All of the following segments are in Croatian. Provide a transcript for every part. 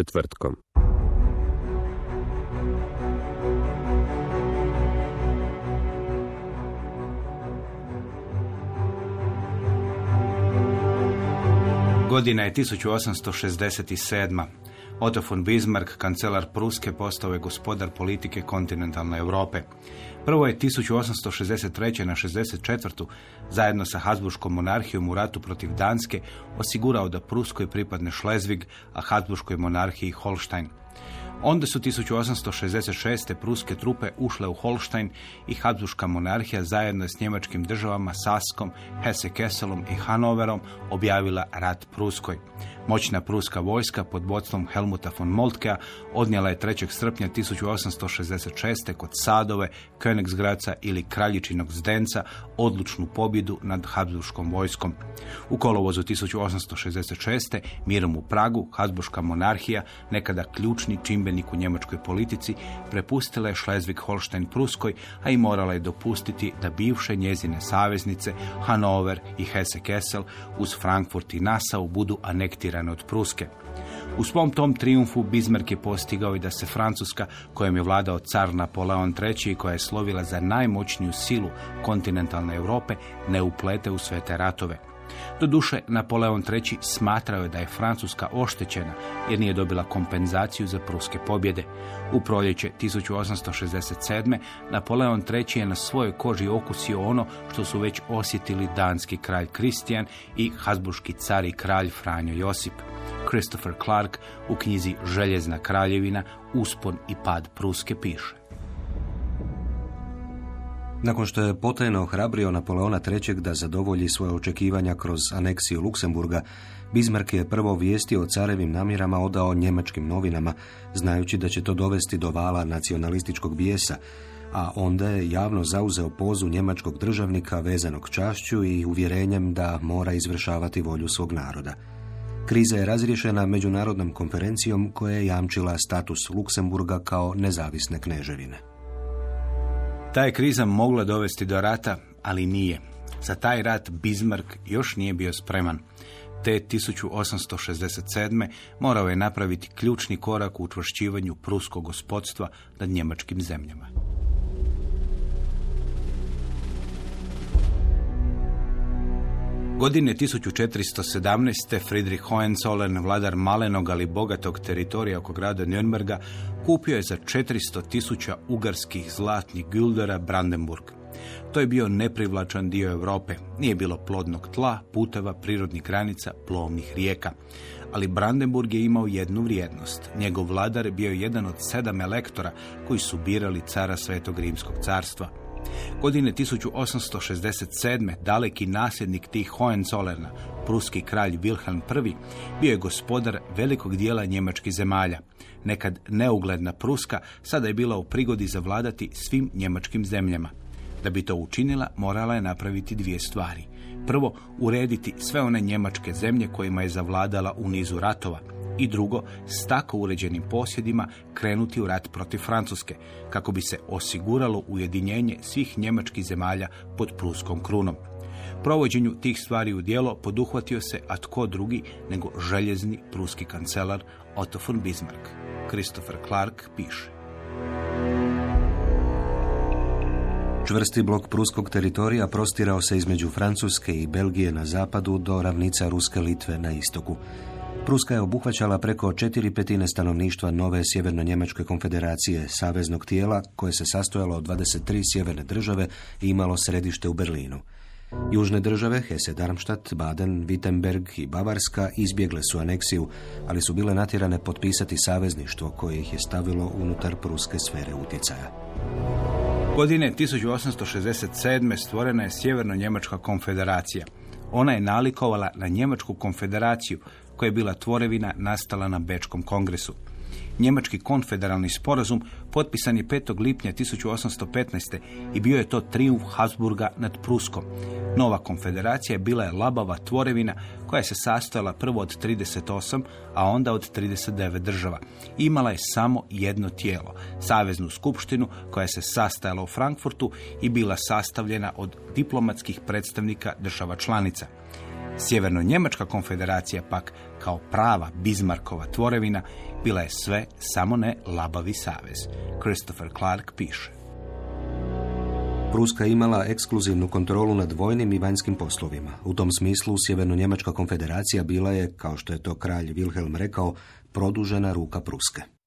Četvrtkom. Godina je 1867. Otto von Bismarck, kancelar Pruske, postao je gospodar politike kontinentalne Europe. Prvo je 1863. na 64. zajedno sa Habsburškom monarhijom u ratu protiv Danske osigurao da Pruskoj pripadne Šlezvig, a Habsburškoj monarhiji Holstein. Onda su 1866. pruske trupe ušle u Holstein i Habsburška monarhija zajedno s njemačkim državama Saskom, Hesse-Kesselom i Hanoverom objavila rat Pruskoj. Moćna pruska vojska pod vodstvom Helmuta von Moltkea odnijela je 3. srpnja 1866. kod Sadove, Königsgraca ili Kraljičinog Zdenca odlučnu pobjedu nad Habsburškom vojskom. U kolovozu 1866. mirom u Pragu Habsburška monarhija, nekada ključni čimbenik u njemačkoj politici, prepustila je Schleswig-Holstein Pruskoj, a i morala je dopustiti da bivše njezine saveznice Hanover i Hesse-Kessel uz Frankfurt i Nassau budu od Pruske. U svom tom triumfu Bismarck je postigao i da se Francuska, kojom je vladao car Napoleon III i koja je slovila za najmoćniju silu kontinentalne Europe, ne uplete u sve te ratove. Doduše, Napoleon III smatrao je da je Francuska oštećena jer nije dobila kompenzaciju za pruske pobjede. U proljeće 1867. Napoleon III je na svojoj koži okusio ono što su već osjetili danski kralj Kristijan i Habsburški car i kralj Franjo Josip. Christopher Clark u knjizi Željezna kraljevina, uspon i pad Pruske piše. Nakon što je potajno ohrabrio Napoleona III. da zadovolji svoje očekivanja kroz aneksiju Luksemburga, Bismarck je prvo vijestio o carevim namjerama odao njemačkim novinama, znajući da će to dovesti do vala nacionalističkog bijesa, a onda je javno zauzeo pozu njemačkog državnika vezanog čašću i uvjerenjem da mora izvršavati volju svog naroda. Kriza je razriješena međunarodnom konferencijom koja je jamčila status Luksemburga kao nezavisne kneževine. Ta je kriza mogla dovesti do rata, ali nije. Za taj rat Bismarck još nije bio spreman. Te 1867. morao je napraviti ključni korak u utvršćivanju pruskog gospodstva nad njemačkim zemljama. Godine 1417. Friedrich Hohenzollern, vladar malenog ali bogatog teritorija oko grada Nürnberga, kupio je za 400 tisuća ugarskih zlatnih guldera Brandenburg. To je bio neprivlačan dio Europe. Nije bilo plodnog tla, puteva, prirodnih granica, plovnih rijeka. Ali Brandenburg je imao jednu vrijednost. Njegov vladar bio jedan od sedam elektora koji su birali cara Svetog Rimskog carstva. Godine 1867. daleki nasljednik tih Hohenzollerna, pruski kralj Wilhelm I, bio je gospodar velikog dijela njemačkih zemalja. Nekad neugledna Pruska sada je bila u prigodi zavladati svim njemačkim zemljama. Da bi to učinila, morala je napraviti dvije stvari. Prvo, urediti sve one njemačke zemlje kojima je zavladala u nizu ratova, i drugo, s tako uređenim posjedima krenuti u rat protiv Francuske, kako bi se osiguralo ujedinjenje svih njemačkih zemalja pod pruskom krunom. Provođenju tih stvari u djelo poduhvatio se, a tko drugi nego željezni pruski kancelar Otto von Bismarck. Christopher Clark piše. Čvrsti blok pruskog teritorija prostirao se između Francuske i Belgije na zapadu do ravnica Ruske Litve na istoku. Pruska je obuhvaćala preko četiri petine stanovništva nove Sjeverno-Njemačke konfederacije, saveznog tijela koje se sastojalo od 23 sjeverne države i imalo središte u Berlinu. Južne države, Hesse Darmstadt, Baden, Wittenberg i Bavarska izbjegle su aneksiju, ali su bile natjerane potpisati savezništvo koje ih je stavilo unutar pruske sfere utjecaja. Godine 1867. stvorena je Sjeverno-Njemačka konfederacija. Ona je nalikovala na Njemačku konfederaciju koja je bila tvorevina nastala na Bečkom kongresu. Njemački konfederalni sporazum potpisan je 5. lipnja 1815. i bio je to trijumf Habsburga nad Pruskom. Nova konfederacija bila je labava tvorevina koja se sastojala prvo od 38, a onda od 39 država. Imala je samo jedno tijelo, Saveznu skupštinu koja se sastajala u Frankfurtu i bila sastavljena od diplomatskih predstavnika država članica. Sjeverno-Njemačka konfederacija pak kao prava Bismarckova tvorevina bila je sve samo ne labavi savez. Christopher Clark piše. Pruska imala ekskluzivnu kontrolu nad vojnim i vanjskim poslovima. U tom smislu Sjeverno-Njemačka konfederacija bila je, kao što je to kralj Wilhelm rekao, produžena ruka Pruske.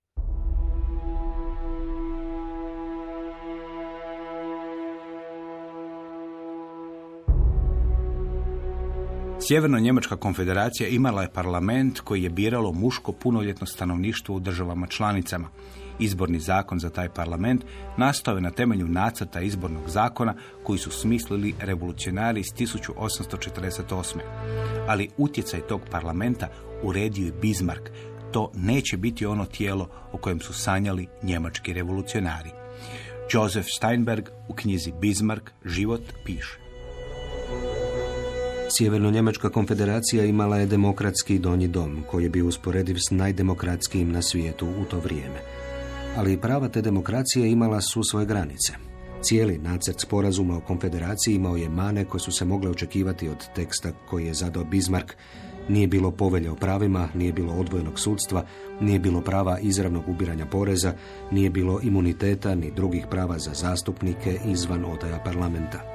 Sjeverno-Njemačka konfederacija imala je parlament koji je biralo muško punoljetno stanovništvo u državama članicama. Izborni zakon za taj parlament nastao je na temelju nacrta izbornog zakona koji su smislili revolucionari iz 1848. Ali utjecaj tog parlamenta uredio je Bismarck. To neće biti ono tijelo o kojem su sanjali njemački revolucionari. Joseph Steinberg u knjizi Bismarck, život, piše. Sjeverno-Njemačka konfederacija imala je demokratski donji dom, koji je bio usporediv s najdemokratskijim na svijetu u to vrijeme. Ali prava te demokracije imala su svoje granice. Cijeli nacrt sporazuma o konfederaciji imao je mane koje su se mogle očekivati od teksta koji je zadao Bismarck. Nije bilo povelje o pravima, nije bilo odvojenog sudstva, nije bilo prava izravnog ubiranja poreza, nije bilo imuniteta ni drugih prava za zastupnike izvan odaja parlamenta.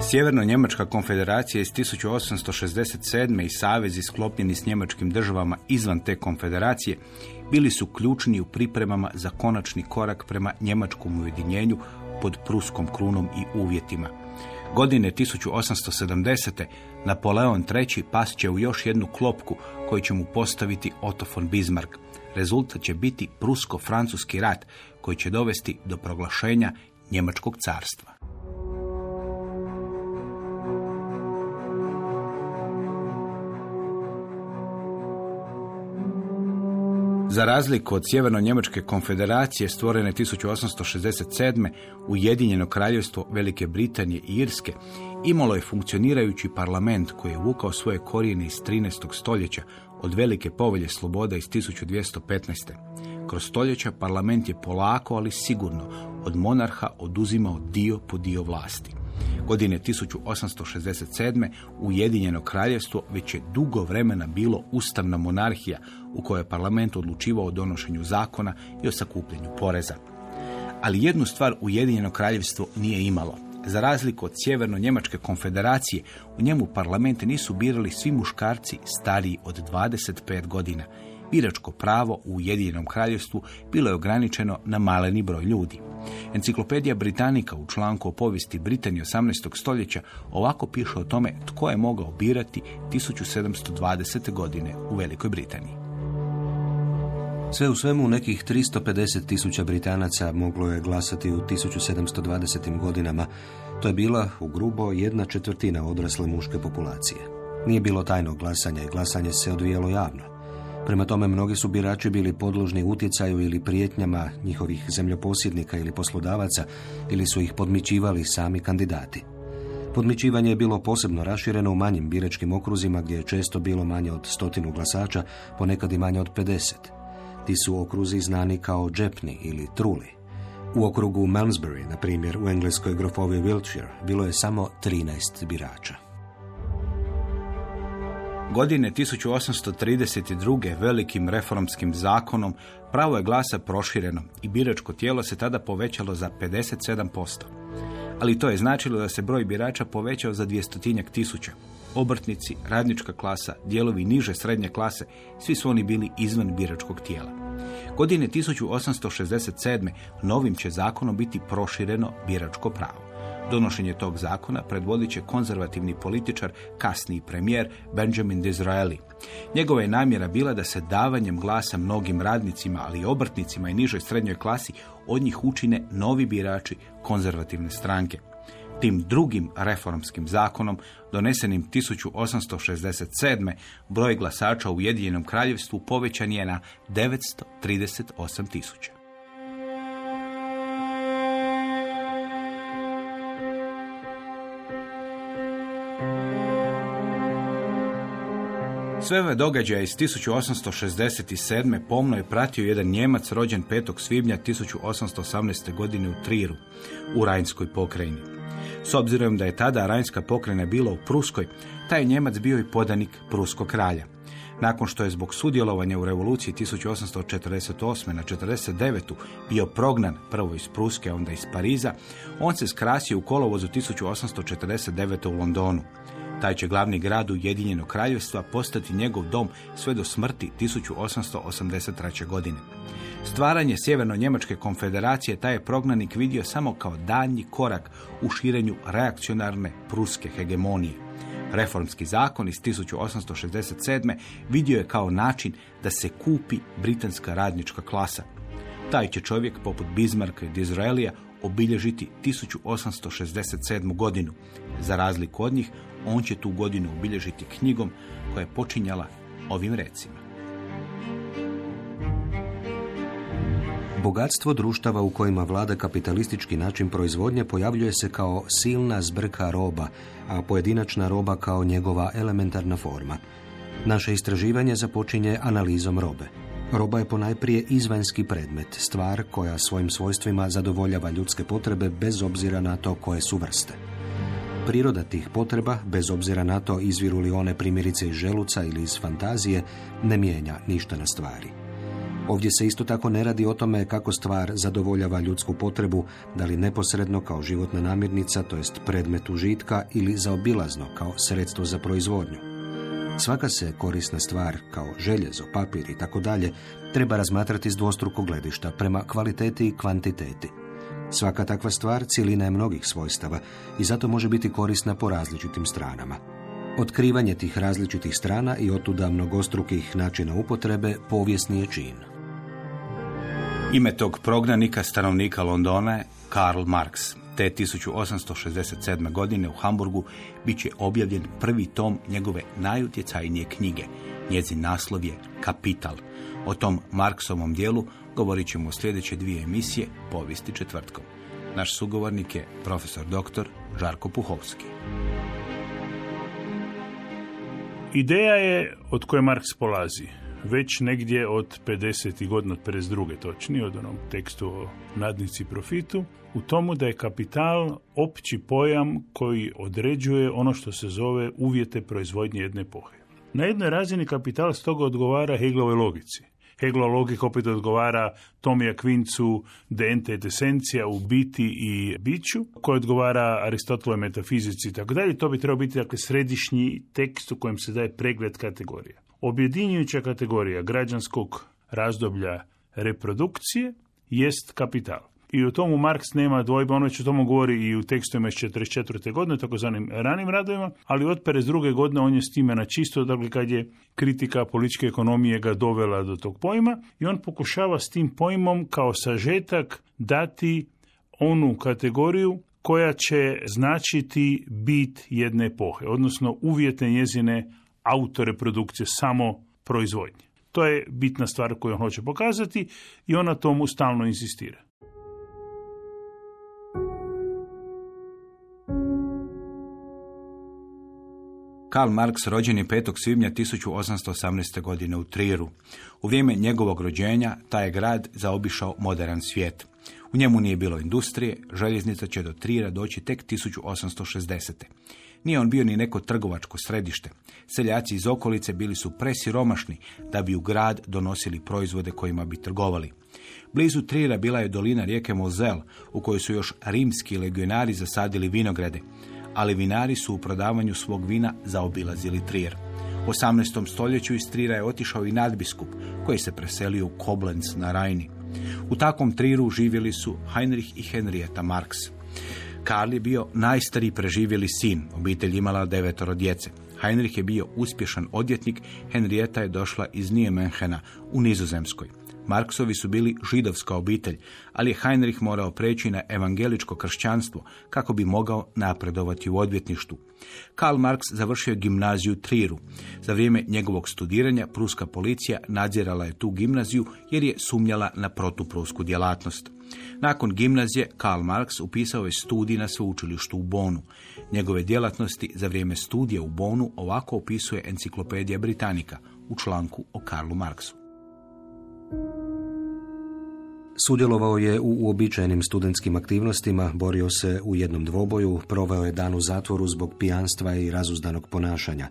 Sjeverno-Njemačka konfederacija iz 1867. i savezi sklopljeni s njemačkim državama izvan te konfederacije bili su ključni u pripremama za konačni korak prema njemačkom ujedinjenju pod pruskom krunom i uvjetima. Godine 1870. Napoleon III. pas će u još jednu klopku koju će mu postaviti Otto von Bismarck. Rezultat će biti prusko-francuski rat koji će dovesti do proglašenja Njemačkog carstva. Za razliku od Sjeverno-Njemačke konfederacije stvorene 1867. Ujedinjeno kraljevstvo Velike Britanije i Irske imalo je funkcionirajući parlament koji je vukao svoje korijene iz 13. stoljeća od Velike povelje slobode iz 1215. Kroz stoljeća parlament je polako, ali sigurno od monarha oduzimao dio po dio vlasti. Godine 1867. Ujedinjeno kraljevstvo već je dugo vremena bilo ustavna monarhija u kojoj je parlament odlučivao o donošenju zakona i o sakupljenju poreza. Ali jednu stvar Ujedinjeno kraljevstvo nije imalo. Za razliku od Sjeverno-Njemačke konfederacije, u njemu parlamente nisu birali svi muškarci stariji od 25 godina. Biračko pravo u Ujedinjenom kraljevstvu bilo je ograničeno na maleni broj ljudi. Enciklopedija Britanika u članku o povijesti Britanije 18. stoljeća ovako piše o tome tko je mogao birati 1720. godine u Velikoj Britaniji. Sve u svemu nekih 350 tisuća Britanaca moglo je glasati u 1720. godinama. To je bila u grubo jedna četvrtina odrasle muške populacije. Nije bilo tajnog glasanja i glasanje se odvijalo javno. Prema tome, mnogi su birači bili podložni utjecaju ili prijetnjama njihovih zemljoposjednika ili poslodavaca ili su ih podmićivali sami kandidati. Podmićivanje je bilo posebno rašireno u manjim biračkim okruzima gdje je često bilo manje od stotinu glasača, ponekad i manje od 50. Ti su okruzi znani kao džepni ili truli. U okrugu Malmesbury, na primjer u engleskoj grofovi Wiltshire, bilo je samo 13 birača. Godine 1832. velikim reformskim zakonom pravo je glasa prošireno i biračko tijelo se tada povećalo za 57%. ali to je značilo da se broj birača povećao za dvjestotinjak tisuća. Obrtnici, radnička klasa, dijelovi niže srednje klase, svi su oni bili izvan biračkog tijela. Godine 1867. novim će zakonom biti prošireno biračko pravo. Donošenje tog zakona predvodit će konzervativni političar, kasniji premijer Benjamin Disraeli. Njegova je namjera bila da se davanjem glasa mnogim radnicima, ali i obrtnicima i nižoj srednjoj klasi od njih učine novi birači konzervativne stranke. Tim drugim reformskim zakonom, donesenim 1867. broj glasača u Ujedinjenom kraljevstvu povećan je na 938 tisuća. Sve ove događaje iz 1867. pomno je pratio jedan Njemac rođen 5. svibnja 1818. godine u Triru, u Rajnskoj pokrajini. S obzirom da je tada Rajnska pokrajina bila u Pruskoj, taj Njemac bio i podanik Pruskog kralja. Nakon što je zbog sudjelovanja u revoluciji 1848. na 49. bio prognan prvo iz Pruske, onda iz Pariza, on se skrasio u kolovozu 1849. u Londonu. Taj će glavni grad Ujedinjenog kraljevstva postati njegov dom sve do smrti 1883. godine. Stvaranje Sjeverno-Njemačke konfederacije taj je prognanik vidio samo kao daljnji korak u širenju reakcionarne pruske hegemonije. Reformski zakon iz 1867. vidio je kao način da se kupi britanska radnička klasa. Taj će čovjek, poput Bismarcka i Dizraelija, obilježiti 1867. godinu. Za razliku od njih, on će tu godinu obilježiti knjigom koja je počinjala ovim recima. Bogatstvo društava u kojima vlada kapitalistički način proizvodnje pojavljuje se kao silna zbrka roba, a pojedinačna roba kao njegova elementarna forma. Naše istraživanje započinje analizom robe. Roba je ponajprije izvanjski predmet, stvar koja svojim svojstvima zadovoljava ljudske potrebe bez obzira na to koje su vrste. Priroda tih potreba, bez obzira na to izviru li one primjerice iz želuca ili iz fantazije, ne mijenja ništa na stvari. Ovdje se isto tako ne radi o tome kako stvar zadovoljava ljudsku potrebu, da li neposredno kao životna namirnica, to jest predmet užitka, ili zaobilazno kao sredstvo za proizvodnju. Svaka se korisna stvar, kao željezo, papir i tako dalje, treba razmatrati s dvostrukog gledišta prema kvaliteti i kvantiteti. Svaka takva stvar cijelina je mnogih svojstava i zato može biti korisna po različitim stranama. Otkrivanje tih različitih strana i otuda mnogostrukih načina upotrebe povijesni je čin. Ime tog prognanika stanovnika Londona je Karl Marx. Te 1867. godine u Hamburgu bit će objavljen prvi tom njegove najutjecajnije knjige. Njezin naslov je Kapital. O tom Marksovom dijelu govorit ćemo u sljedeće dvije emisije Povijesti četvrtkom. Naš sugovornik je profesor dr. Žarko Puhovski. Ideja je od koje Marks polazi. Već negdje od 50. godina, od 52. točnije, od onom tekstu o nadnici profitu, u tomu da je kapital opći pojam koji određuje ono što se zove uvjete proizvodnje jedne epohe. Na jednoj razini kapital stoga odgovara Hegelovoj logici. Hegelova logika opet odgovara Tomija Kvincu de ente et esencija u biti i biću, koji odgovara Aristotelove metafizici i tako dalje. To bi trebao biti dakle, središnji tekst u kojem se daje pregled kategorija. Objedinjujuća kategorija građanskog razdoblja reprodukcije jest kapital. I u tomu Marks nema dvojba, ono će o tomu govori i u tekstovima iz 44. godine, takozvanim ranim radovima, ali od 52. godine on je s time na čisto, dakle kad je kritika političke ekonomije ga dovela do tog pojma i on pokušava s tim pojmom kao sažetak dati onu kategoriju koja će značiti bit jedne epohe, odnosno uvjete njezine autoreprodukcije, samo proizvodnje. To je bitna stvar koju on hoće pokazati i ona tomu stalno insistira. Karl Marx rođen je 5. svibnja 1818. godine u Triru. U vrijeme njegovog rođenja taj je grad zaobišao modern svijet. U njemu nije bilo industrije, željeznica će do Trira doći tek 1860. Nije on bio ni neko trgovačko središte. Seljaci iz okolice bili su presiromašni da bi u grad donosili proizvode kojima bi trgovali. Blizu Trira bila je dolina rijeke Mozel, u kojoj su još rimski legionari zasadili vinograde, ali vinari su u prodavanju svog vina zaobilazili Trier. U 18. stoljeću iz Trira je otišao i nadbiskup, koji se preselio u Koblenz na Rajni. U takvom Triru živjeli su Heinrich i Henrietta Marx. Karl je bio najstariji preživjeli sin, obitelj imala devetoro djece. Heinrich je bio uspješan odjetnik, Henrietta je došla iz Nijemenhena u Nizozemskoj. Marksovi su bili židovska obitelj, ali je Heinrich morao preći na evangeličko kršćanstvo kako bi mogao napredovati u odvjetništvu. Karl Marx završio gimnaziju Triru. Za vrijeme njegovog studiranja pruska policija nadzirala je tu gimnaziju jer je sumnjala na protuprusku djelatnost. Nakon gimnazije Karl Marx upisao je studij na sveučilištu u Bonu. Njegove djelatnosti za vrijeme studija u Bonu ovako opisuje enciklopedija Britanika u članku o Karlu Marksu. Sudjelovao je u uobičajenim studentskim aktivnostima, borio se u jednom dvoboju, proveo je dan u zatvoru zbog pijanstva i razuzdanog ponašanja.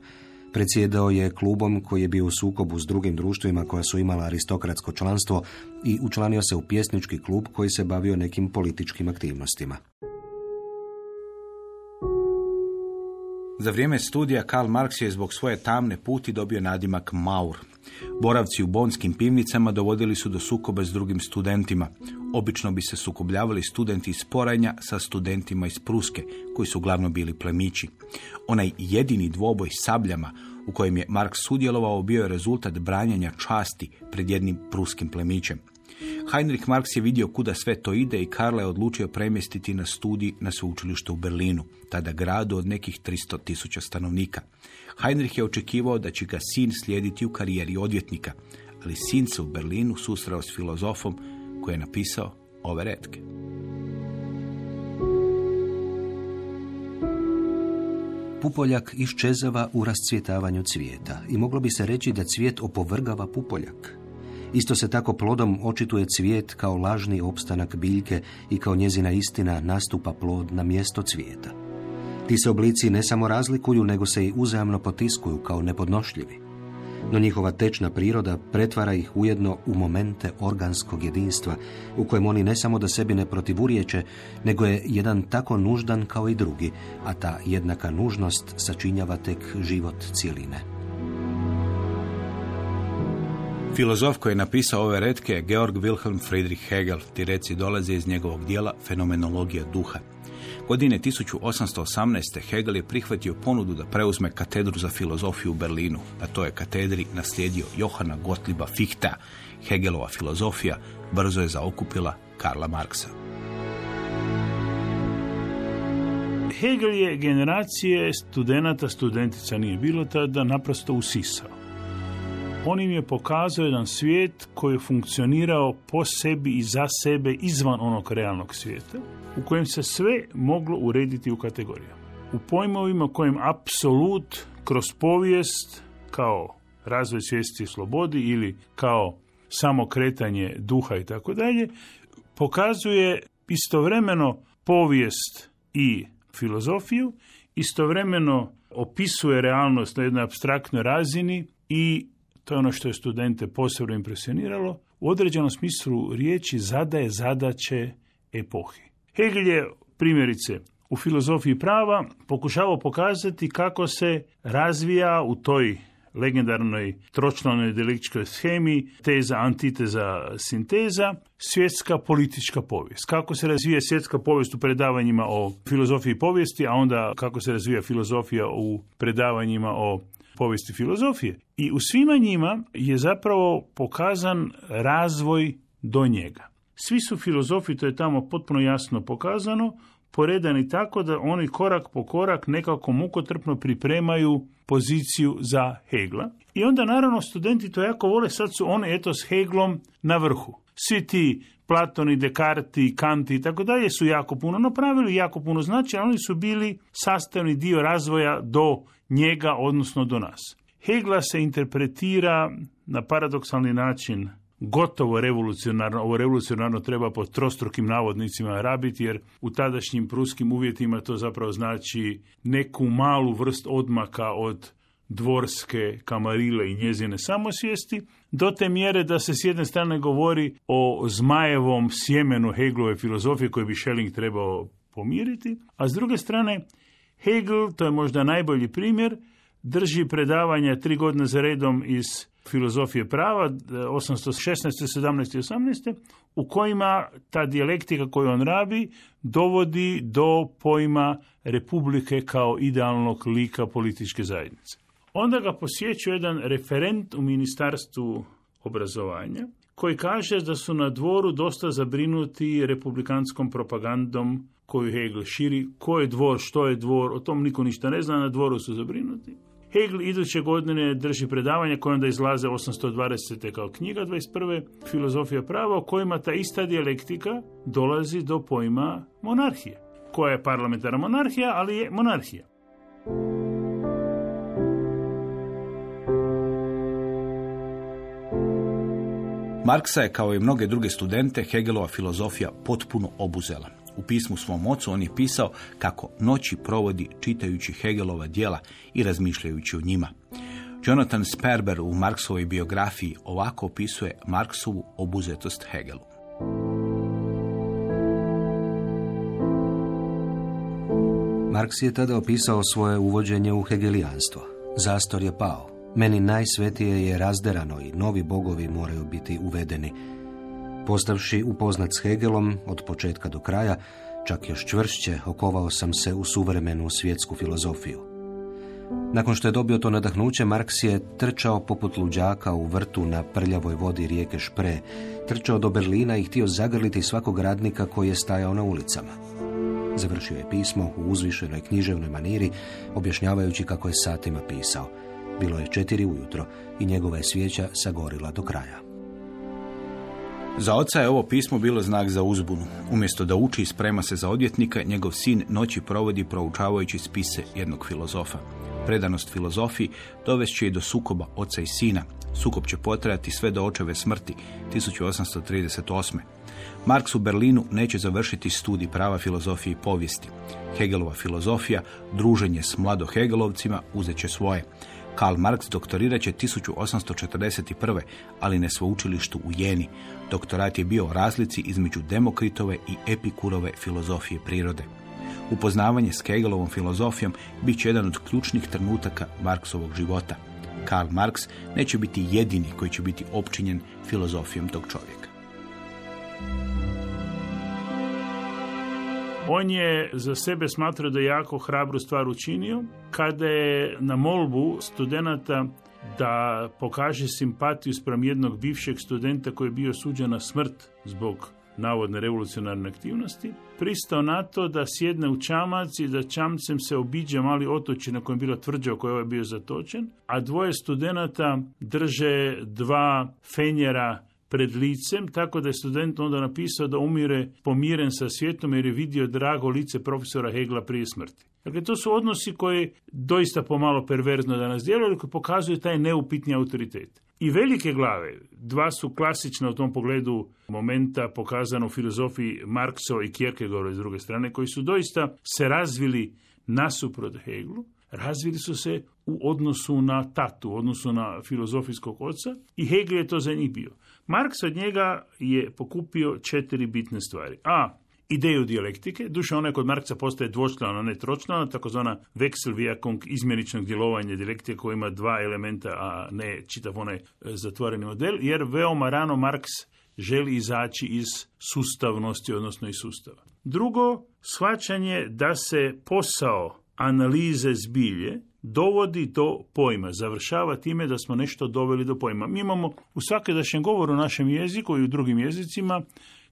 Predsjedao je klubom koji je bio u sukobu s drugim društvima koja su imala aristokratsko članstvo i učlanio se u pjesnički klub koji se bavio nekim političkim aktivnostima. Za vrijeme studija Karl Marx je zbog svoje tamne puti dobio nadimak Maur. Boravci u bonskim pivnicama dovodili su do sukoba s drugim studentima. Obično bi se sukobljavali studenti iz Poranja sa studentima iz Pruske, koji su uglavnom bili plemići. Onaj jedini dvoboj sabljama u kojem je Marks sudjelovao bio je rezultat branjanja časti pred jednim pruskim plemićem. Heinrich Marx je vidio kuda sve to ide i Karla je odlučio premjestiti na studij na sveučilište u Berlinu, tada gradu od nekih 300 tisuća stanovnika. Heinrich je očekivao da će ga sin slijediti u karijeri odvjetnika, ali sin se u Berlinu susreo s filozofom koji je napisao ove retke. Pupoljak iščezava u rascvjetavanju cvijeta i moglo bi se reći da cvijet opovrgava pupoljak. Isto se tako plodom očituje cvijet kao lažni opstanak biljke i kao njezina istina nastupa plod na mjesto cvijeta. Ti se oblici ne samo razlikuju, nego se i uzajamno potiskuju kao nepodnošljivi. No njihova tečna priroda pretvara ih ujedno u momente organskog jedinstva, u kojem oni ne samo da sebi ne protivurječe, nego je jedan tako nuždan kao i drugi, a ta jednaka nužnost sačinjava tek život cijeline. Filozof koji je napisao ove retke je Georg Wilhelm Friedrich Hegel. Ti reci dolaze iz njegovog dijela Fenomenologija duha. Godine 1818. Hegel je prihvatio ponudu da preuzme katedru za filozofiju u Berlinu. Na toj je katedri naslijedio Johana Gottlieba Fichta. Hegelova filozofija brzo je zaokupila Karla Marksa. Hegel je generacije studenata, studentica nije bilo tada, naprosto usisao on im je pokazao jedan svijet koji je funkcionirao po sebi i za sebe izvan onog realnog svijeta, u kojem se sve moglo urediti u kategorijama. U pojmovima kojem apsolut kroz povijest kao razvoj svijesti i slobodi ili kao samo kretanje duha i tako dalje, pokazuje istovremeno povijest i filozofiju, istovremeno opisuje realnost na jednoj abstraktnoj razini i to je ono što je studente posebno impresioniralo, u određenom smislu riječi zadaje zadaće epohi. Hegel je primjerice u filozofiji prava pokušavao pokazati kako se razvija u toj legendarnoj tročlanoj dijalektičkoj schemi teza, antiteza, sinteza, svjetska politička povijest. Kako se razvija svjetska povijest u predavanjima o filozofiji povijesti, a onda kako se razvija filozofija u predavanjima o povijesti filozofije. I u svima njima je zapravo pokazan razvoj do njega. Svi su filozofi, to je tamo potpuno jasno pokazano, poredani tako da oni korak po korak nekako mukotrpno pripremaju poziciju za Hegla. I onda naravno studenti to jako vole, sad su oni eto s Heglom na vrhu. Svi ti Platoni, Dekarti, Kanti i tako dalje su jako puno napravili, jako puno znači, oni su bili sastavni dio razvoja do njega, odnosno do nas. Hegla se interpretira na paradoksalni način gotovo revolucionarno, ovo revolucionarno treba pod trostrukim navodnicima rabiti, jer u tadašnjim pruskim uvjetima to zapravo znači neku malu vrst odmaka od dvorske kamarile i njezine samosvijesti, do te mjere da se s jedne strane govori o zmajevom sjemenu Hegelove filozofije koje bi Schelling trebao pomiriti, a s druge strane Hegel, to je možda najbolji primjer, drži predavanja tri godine za redom iz filozofije prava 816. 17. i 18. u kojima ta dijalektika koju on rabi dovodi do pojma republike kao idealnog lika političke zajednice. Onda ga posjećuje jedan referent u ministarstvu obrazovanja koji kaže da su na dvoru dosta zabrinuti republikanskom propagandom koju Hegel širi. Ko je dvor, što je dvor, o tom niko ništa ne zna, na dvoru su zabrinuti. Hegel iduće godine drži predavanje koje onda izlaze 820. kao knjiga 21. filozofija prava u kojima ta ista dijalektika dolazi do pojma monarhije. Koja je parlamentarna monarhija, ali je monarhija. Marksa je kao i mnoge druge studente Hegelova filozofija potpuno obuzela. U pismu svom ocu on je pisao kako noći provodi čitajući Hegelova djela i razmišljajući o njima. Jonathan Sperber u Marksovoj biografiji ovako opisuje Marksovu obuzetost Hegelu. Marks je tada opisao svoje uvođenje u hegelijanstvo. Zastor je pao. Meni najsvetije je razderano i novi bogovi moraju biti uvedeni. Postavši upoznat s Hegelom od početka do kraja, čak još čvršće okovao sam se u suvremenu svjetsku filozofiju. Nakon što je dobio to nadahnuće, Marks je trčao poput luđaka u vrtu na prljavoj vodi rijeke Špre, trčao do Berlina i htio zagrliti svakog radnika koji je stajao na ulicama. Završio je pismo u uzvišenoj književnoj maniri, objašnjavajući kako je satima pisao. Bilo je četiri ujutro i njegova je svijeća sagorila do kraja. Za oca je ovo pismo bilo znak za uzbunu. Umjesto da uči i sprema se za odvjetnika, njegov sin noći provodi proučavajući spise jednog filozofa. Predanost filozofiji dovest će i do sukoba oca i sina. Sukob će potrajati sve do očeve smrti 1838. Marks u Berlinu neće završiti studij prava filozofije i povijesti. Hegelova filozofija, druženje s mlado Hegelovcima uzet će svoje. Karl Marx doktorirat će 1841. ali na sveučilištu u Jeni. Doktorat je bio o razlici između Demokritove i Epikurove filozofije prirode. Upoznavanje s Kegelovom filozofijom bit će jedan od ključnih trenutaka Marksovog života. Karl Marx neće biti jedini koji će biti opčinjen filozofijom tog čovjeka. On je za sebe smatrao da je jako hrabru stvar učinio. Kada je na molbu studenata da pokaže simpatiju sprem jednog bivšeg studenta koji je bio suđen na smrt zbog navodne revolucionarne aktivnosti, pristao na to da sjedne u čamac i da čamcem se obiđe mali otoči na kojem je bilo tvrđa u je ovaj bio zatočen, a dvoje studenata drže dva fenjera pred licem, tako da je student onda napisao da umire pomiren sa svijetom jer je vidio drago lice profesora Hegla prije smrti. Dakle, to su odnosi koji doista pomalo perverzno danas djeluju, koji pokazuju taj neupitni autoritet. I velike glave, dva su klasična u tom pogledu momenta pokazano u filozofiji Markso i Kierkegaard s druge strane, koji su doista se razvili nasuprot Heglu, razvili su se u odnosu na tatu, u odnosu na filozofijskog oca i Hegel je to za njih bio. Marks od njega je pokupio četiri bitne stvari. A. Ideju dijalektike, duša ona kod Marksa postaje dvočlana, ne tročlana, takozvana Wechselwirkung izmjeničnog djelovanja dijalektike koja ima dva elementa, a ne čitav onaj e, zatvoreni model, jer veoma rano Marks želi izaći iz sustavnosti, odnosno iz sustava. Drugo, shvaćanje da se posao analize zbilje dovodi do pojma, završava time da smo nešto doveli do pojma. Mi imamo u svakodnevnom govoru u našem jeziku i u drugim jezicima,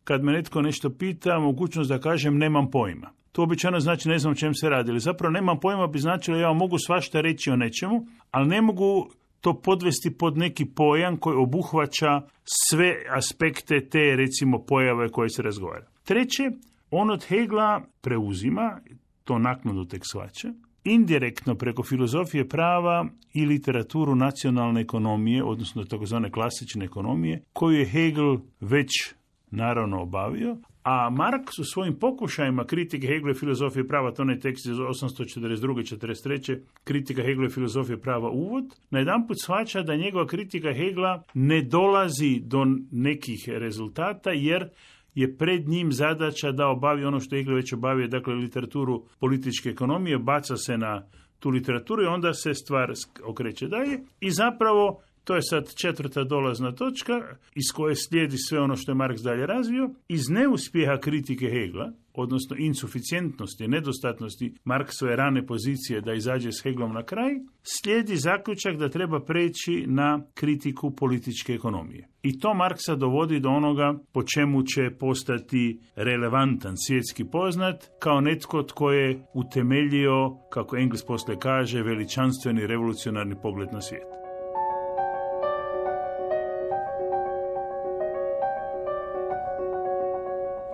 kad me netko nešto pita, mogućnost da kažem nemam pojma. To običajno znači ne znam o čem se radi, ali zapravo nemam pojma bi značilo ja mogu svašta reći o nečemu, ali ne mogu to podvesti pod neki pojam koji obuhvaća sve aspekte te recimo pojave koje se razgovara. Treće, on od Hegla preuzima, to naknadu tek svaća, indirektno preko filozofije prava i literaturu nacionalne ekonomije, odnosno takozvane klasične ekonomije, koju je Hegel već naravno obavio, A Marks u svojim pokušajima kritike Hegelove filozofije prava, to je tekst iz 842. 43. kritika Hegelove filozofije prava uvod, na jedan put shvaća da njegova kritika Hegla ne dolazi do nekih rezultata jer je pred njim zadaća da obavi ono što Hegel već obavio, dakle literaturu političke ekonomije, baca se na tu literaturu i onda se stvar okreće dalje. I zapravo to je sad četvrta dolazna točka iz koje slijedi sve ono što je Marks dalje razvio. Iz neuspjeha kritike Hegla, odnosno insuficijentnosti, nedostatnosti Marksove rane pozicije da izađe s Heglom na kraj, slijedi zaključak da treba preći na kritiku političke ekonomije. I to Marksa dovodi do onoga po čemu će postati relevantan, svjetski poznat, kao netko tko je utemeljio, kako Engels poslije kaže, veličanstveni revolucionarni pogled na svijet.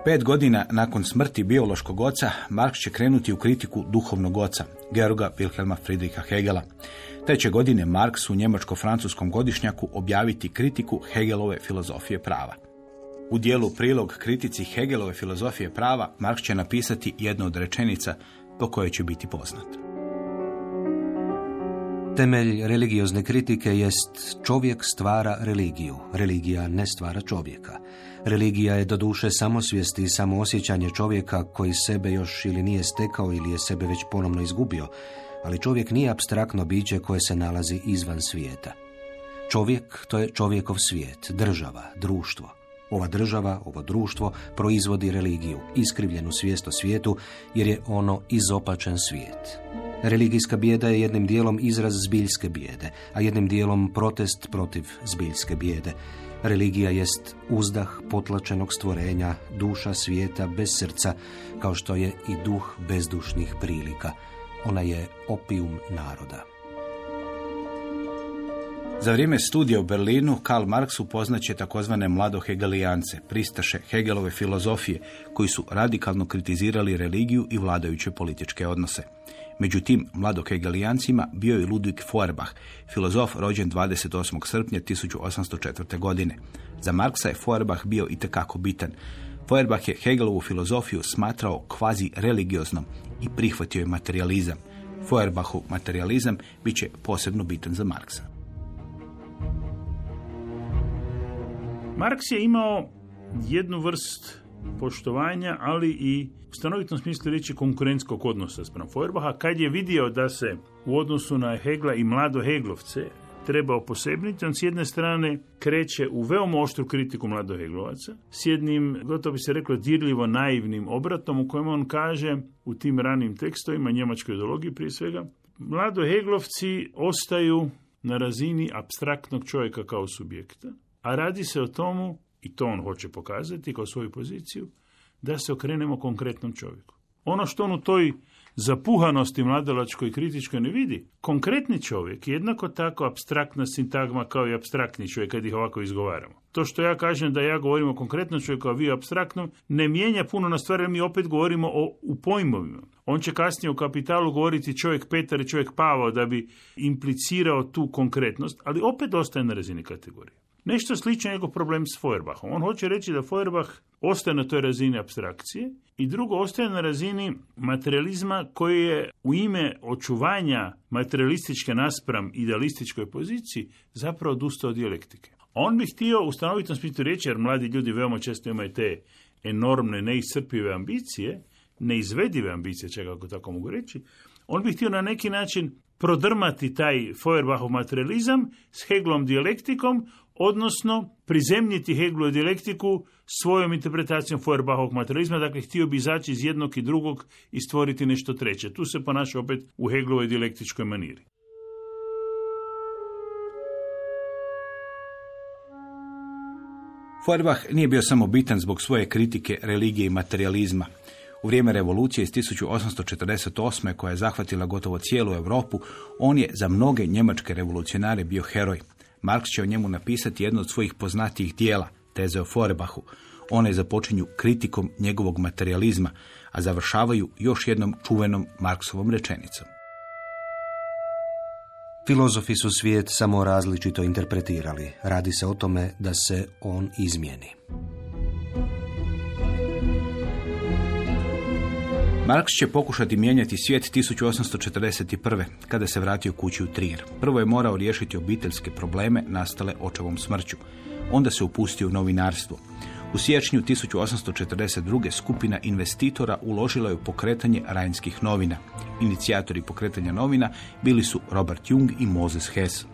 Pet godina nakon smrti biološkog oca, Marks će krenuti u kritiku duhovnog oca, Georga Wilhelma Friedricha Hegela. Te će godine Marks u njemačko-francuskom godišnjaku objaviti kritiku Hegelove filozofije prava. U dijelu prilog kritici Hegelove filozofije prava Marks će napisati jednu od rečenica po kojoj će biti poznat. Temelj religiozne kritike jest čovjek stvara religiju, religija ne stvara čovjeka. Religija je doduše samosvijest i samoosjećanje čovjeka koji sebe još ili nije stekao ili je sebe već ponovno izgubio, ali čovjek nije abstraktno biće koje se nalazi izvan svijeta. Čovjek to je čovjekov svijet, država, društvo. Ova država, ovo društvo proizvodi religiju, iskrivljenu svijest o svijetu jer je ono izopačen svijet. Religijska bijeda je jednim dijelom izraz zbiljske bijede, a jednim dijelom protest protiv zbiljske bijede. Religija jest uzdah potlačenog stvorenja, duša svijeta bez srca, kao što je i duh bezdušnih prilika. Ona je opium naroda. Za vrijeme studija u Berlinu Karl Marx upoznaće takozvane mladohegelijance, pristaše Hegelove filozofije, koji su radikalno kritizirali religiju i vladajuće političke odnose. Među tim mladohegelijancima bio je Ludwig Feuerbach, filozof rođen 28. srpnja 1804. godine. Za Marksa je Feuerbach bio i tekako bitan. Feuerbach je Hegelovu filozofiju smatrao kvazi religioznom i prihvatio je materializam. Feuerbachov materializam bit će posebno bitan za Marksa. Marks je imao jednu vrst poštovanja, ali i u stanovitom smislu reći konkurentskog odnosa sprem Feuerbacha, kad je vidio da se u odnosu na Hegla i mlado Heglovce trebao posebniti, on s jedne strane kreće u veoma oštru kritiku mlado Heglovaca, s jednim, gotovo bi se reklo, dirljivo naivnim obratom u kojem on kaže u tim ranim tekstovima, njemačkoj ideologiji prije svega, mlado Heglovci ostaju na razini abstraktnog čovjeka kao subjekta, a radi se o tomu, i to on hoće pokazati kao svoju poziciju, da se okrenemo konkretnom čovjeku. Ono što on u toj zapuhanosti mladalačkoj i kritičkoj ne vidi, konkretni čovjek je jednako tako abstraktna sintagma kao i abstraktni čovjek kad ih ovako izgovaramo. To što ja kažem da ja govorim o konkretnom čovjeku, a vi o abstraktnom, ne mijenja puno na stvari, mi opet govorimo o, u pojmovima. On će kasnije u kapitalu govoriti čovjek Petar i čovjek Pavao da bi implicirao tu konkretnost, ali opet ostaje na razini kategorije. Nešto slično je njegov problem s Feuerbachom. On hoće reći da Feuerbach ostaje na toj razini abstrakcije i drugo ostaje na razini materializma koji je u ime očuvanja materialističke naspram idealističkoj poziciji zapravo odustao od dijalektike. On bi htio u stanovitom smislu reći, jer mladi ljudi veoma često imaju te enormne, neiscrpive ambicije, neizvedive ambicije, čega ako tako mogu reći, on bi htio na neki način prodrmati taj Feuerbachov materializam s Heglom dijalektikom, odnosno prizemljiti Heglu dijalektiku svojom interpretacijom Feuerbachovog materializma, dakle htio bi izaći iz jednog i drugog i stvoriti nešto treće. Tu se ponaša opet u Heglovoj dijalektičkoj maniri. Feuerbach nije bio samo bitan zbog svoje kritike religije i materializma. U vrijeme revolucije iz 1848. koja je zahvatila gotovo cijelu Europu, on je za mnoge njemačke revolucionare bio heroj. Marks će o njemu napisati jedno od svojih poznatijih dijela, teze o Feuerbachu. One započinju kritikom njegovog materializma, a završavaju još jednom čuvenom Marksovom rečenicom. Filozofi su svijet samo različito interpretirali. Radi se o tome da se on izmijeni. Marks će pokušati mijenjati svijet 1841. kada se vratio kući u Trier. Prvo je morao riješiti obiteljske probleme nastale očevom smrću. Onda se upustio u novinarstvo. U siječnju 1842. skupina investitora uložila je u pokretanje rajnskih novina. Inicijatori pokretanja novina bili su Robert Jung i Moses Hess.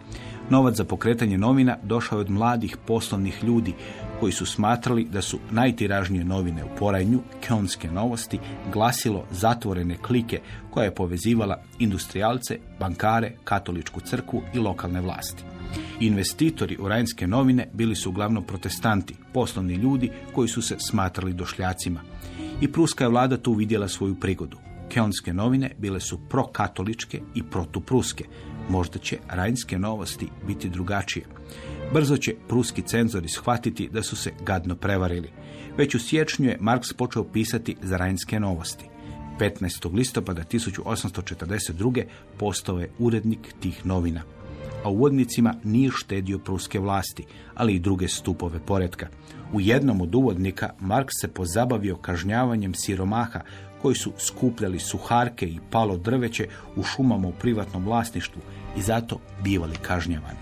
Novac za pokretanje novina došao je od mladih poslovnih ljudi koji su smatrali da su najtiražnije novine u Porajnju, Kjonske novosti, glasilo zatvorene klike koja je povezivala industrijalce, bankare, katoličku crkvu i lokalne vlasti. Investitori u Rajnske novine bili su uglavnom protestanti, poslovni ljudi koji su se smatrali došljacima. I pruska je vlada tu vidjela svoju prigodu. Keonske novine bile su prokatoličke i protupruske. Možda će Rajnske novosti biti drugačije. Brzo će pruski cenzori shvatiti da su se gadno prevarili. Već u siječnju je Marks počeo pisati za Rajnske novosti. 15. listopada 1842. postao je urednik tih novina a uvodnicima nije štedio pruske vlasti, ali i druge stupove poretka. U jednom od uvodnika Marks se pozabavio kažnjavanjem siromaha koji su skupljali suharke i palo drveće u šumama u privatnom vlasništvu i zato bivali kažnjavani.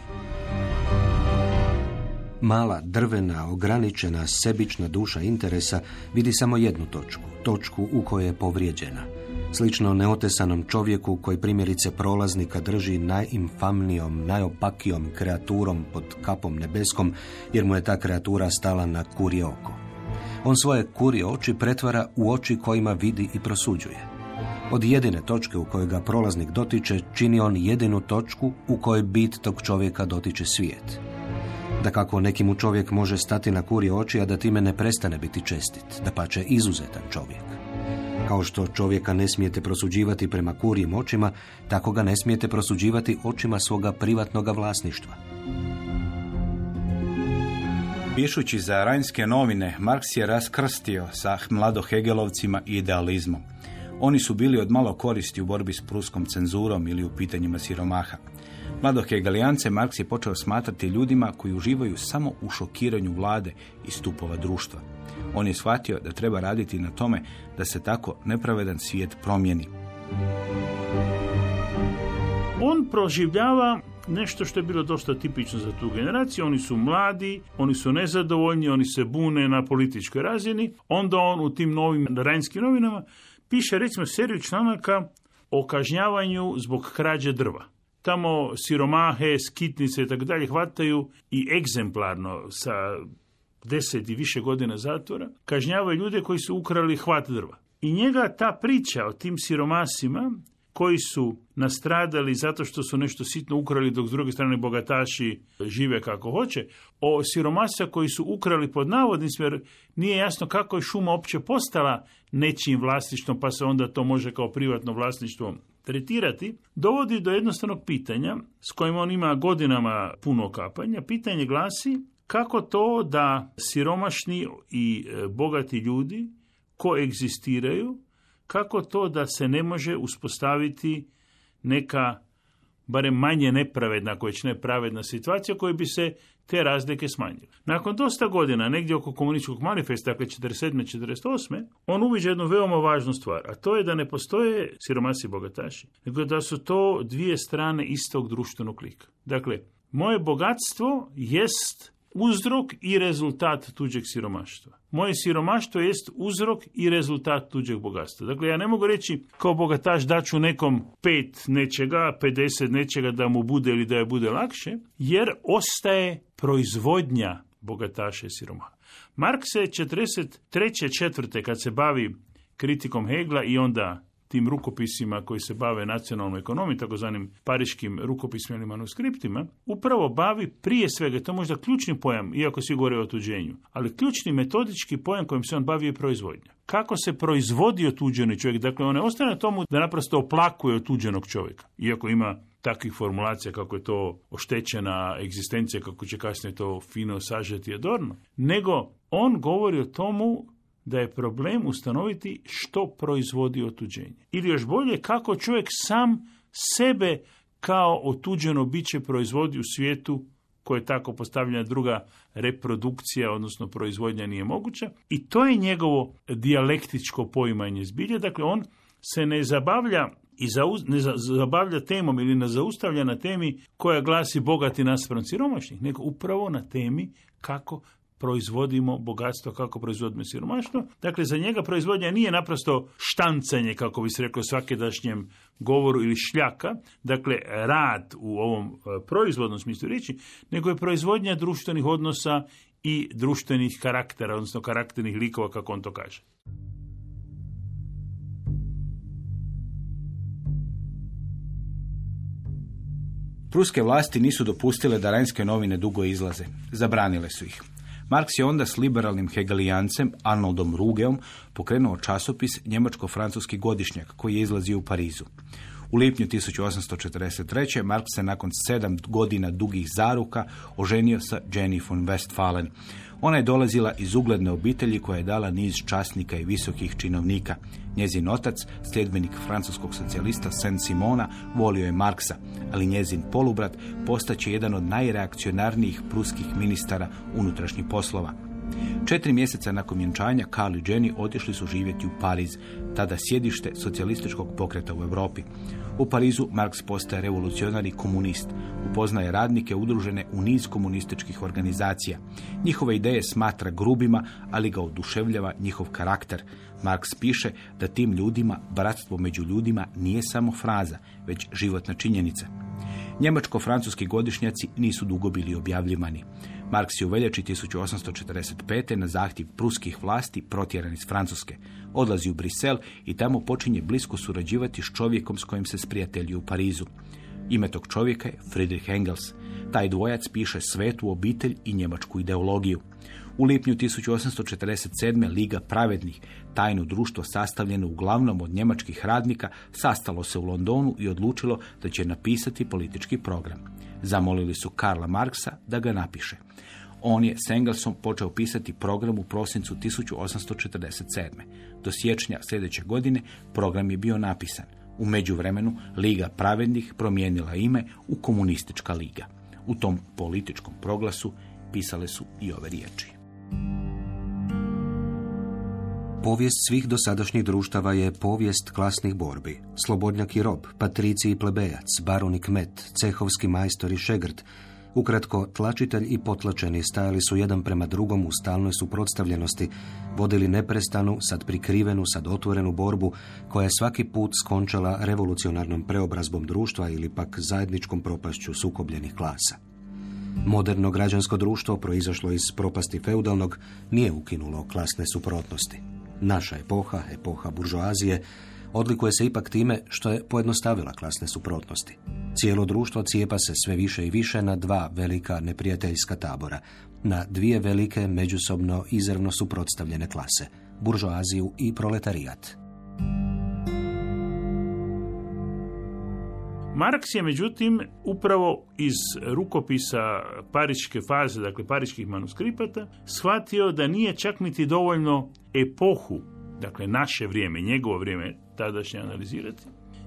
Mala, drvena, ograničena, sebična duša interesa vidi samo jednu točku, točku u kojoj je povrijeđena – Slično neotesanom čovjeku koji primjerice prolaznika drži najinfamnijom, najopakijom kreaturom pod kapom nebeskom, jer mu je ta kreatura stala na kurje oko. On svoje kurje oči pretvara u oči kojima vidi i prosuđuje. Od jedine točke u kojoj ga prolaznik dotiče, čini on jedinu točku u kojoj bit tog čovjeka dotiče svijet. Da kako neki mu čovjek može stati na kurje oči, a da time ne prestane biti čestit, da pače izuzetan čovjek. Kao što čovjeka ne smijete prosuđivati prema kurijim očima, tako ga ne smijete prosuđivati očima svoga privatnoga vlasništva. Pišući za Rajnske novine, Marks je raskrstio sa mladohegelovcima i idealizmom. Oni su bili od malo koristi u borbi s pruskom cenzurom ili u pitanjima siromaha. Mladohegelijance Marks je počeo smatrati ljudima koji uživaju samo u šokiranju vlade i stupova društva. On je shvatio da treba raditi na tome da se tako nepravedan svijet promijeni. On proživljava nešto što je bilo dosta tipično za tu generaciju. Oni su mladi, oni su nezadovoljni, oni se bune na političkoj razini. Onda on u tim novim rajnskim novinama piše recimo seriju članaka o kažnjavanju zbog krađe drva. Tamo siromahe, skitnice i tako dalje hvataju i egzemplarno sa deset i više godina zatvora, kažnjavaju ljude koji su ukrali hvat drva. I njega ta priča o tim siromasima koji su nastradali zato što su nešto sitno ukrali dok s druge strane bogataši žive kako hoće, o siromasa koji su ukrali pod navodnim jer nije jasno kako je šuma opće postala nečijim vlasništvom pa se onda to može kao privatno vlasništvo tretirati, dovodi do jednostavnog pitanja s kojim on ima godinama puno kapanja. Pitanje glasi kako to da siromašni i e, bogati ljudi koegzistiraju, kako to da se ne može uspostaviti neka barem manje nepravedna, ako već nepravedna situacija, koja bi se te razlike smanjile. Nakon dosta godina, negdje oko komunističkog manifesta, dakle 47. 48. on uviđa jednu veoma važnu stvar, a to je da ne postoje siromasi bogataši, nego da su to dvije strane istog društvenog lika. Dakle, moje bogatstvo jest uzrok i rezultat tuđeg siromaštva. Moje siromaštvo jest uzrok i rezultat tuđeg bogatstva. Dakle, ja ne mogu reći kao bogataš daću nekom pet nečega, 50 nečega da mu bude ili da je bude lakše, jer ostaje proizvodnja bogataša i siromaha. Marks se 43. četvrte kad se bavi kritikom Hegla i onda tim rukopisima koji se bave nacionalnom ekonomijom, takozvanim pariškim rukopisima ili manuskriptima, upravo bavi prije svega, to možda ključni pojam, iako svi govore o otuđenju, ali ključni metodički pojam kojim se on bavi je proizvodnja. Kako se proizvodi otuđeni čovjek? Dakle, on ne ostane tomu da naprosto oplakuje otuđenog čovjeka, iako ima takvih formulacija kako je to oštećena egzistencija, kako će kasnije to fino sažeti Adorno, nego on govori o tomu da je problem ustanoviti što proizvodi otuđenje. Ili još bolje, kako čovjek sam sebe kao otuđeno biće proizvodi u svijetu koja je tako postavljena, druga reprodukcija, odnosno proizvodnja nije moguća. I to je njegovo dijalektičko poimanje zbilje. Dakle, on se ne zabavlja i ne zabavlja temom ili ne zaustavlja na temi koja glasi bogati naspram siromašnih, nego upravo na temi kako proizvodimo bogatstvo, kako proizvodimo siromaštvo. Dakle, za njega proizvodnja nije naprosto štancanje, kako bi se reklo, svakedašnjem govoru ili šljaka, dakle, rad u ovom e, proizvodnom smislu riječi, nego je proizvodnja društvenih odnosa i društvenih karaktera, odnosno karakternih likova, kako on to kaže. Pruske vlasti nisu dopustile da rajnske novine dugo izlaze. Zabranile su ih. Marks je onda s liberalnim hegelijancem Arnoldom Rugeom pokrenuo časopis Njemačko-francuski godišnjak koji je izlazio u Parizu. U lipnju 1843. Marks se nakon sedam godina dugih zaruka oženio sa Jenny von Westphalen. Ona je dolazila iz ugledne obitelji koja je dala niz časnika i visokih činovnika. Njezin otac, sljedbenik francuskog socijalista Saint-Simona, volio je Marksa, ali njezin polubrat postaće jedan od najreakcionarnijih pruskih ministara unutrašnjih poslova. Četiri mjeseca nakon vjenčanja Karl i Jenny otišli su živjeti u Pariz, tada sjedište socijalističkog pokreta u Europi. U Parizu Marks postaje revolucionarni komunist. Upoznaje radnike udružene u niz komunističkih organizacija. Njihove ideje smatra grubima, ali ga oduševljava njihov karakter. Marks piše da tim ljudima bratstvo među ljudima nije samo fraza, već životna činjenica. Njemačko-francuski godišnjaci nisu dugo bili objavljivani. Marks je u veljači 1845. na zahtjev pruskih vlasti protjeran iz Francuske. Odlazi u Brisel i tamo počinje blisko surađivati s čovjekom s kojim se sprijatelji u Parizu. Ime tog čovjeka je Friedrich Engels. Taj dvojac piše svetu obitelj i njemačku ideologiju. U lipnju 1847. Liga pravednih, tajno društvo sastavljeno uglavnom od njemačkih radnika, sastalo se u Londonu i odlučilo da će napisati politički program. Zamolili su Karla Marksa da ga napiše. On je s Engelsom počeo pisati program u prosincu 1847. Do siječnja sljedeće godine program je bio napisan. U međuvremenu Liga pravednih promijenila ime u Komunistička liga. U tom političkom proglasu pisale su i ove riječi. Povijest svih dosadašnjih društava je povijest klasnih borbi. Slobodnjak i rob, patrici i plebejac, baron i kmet, cehovski majstor i šegrt, Ukratko, tlačitelj i potlačeni stajali su jedan prema drugom u stalnoj suprotstavljenosti, vodili neprestanu, sad prikrivenu, sad otvorenu borbu, koja je svaki put skončala revolucionarnom preobrazbom društva ili pak zajedničkom propašću sukobljenih klasa. Moderno građansko društvo proizašlo iz propasti feudalnog nije ukinulo klasne suprotnosti. Naša epoha, epoha buržoazije, odlikuje se ipak time što je pojednostavila klasne suprotnosti. Cijelo društvo cijepa se sve više i više na dva velika neprijateljska tabora, na dvije velike međusobno izravno suprotstavljene klase, buržoaziju i proletarijat. Marks je međutim upravo iz rukopisa pariške faze, dakle pariških manuskripata, shvatio da nije čak niti dovoljno epohu, dakle naše vrijeme, njegovo vrijeme tadašnje analizirati,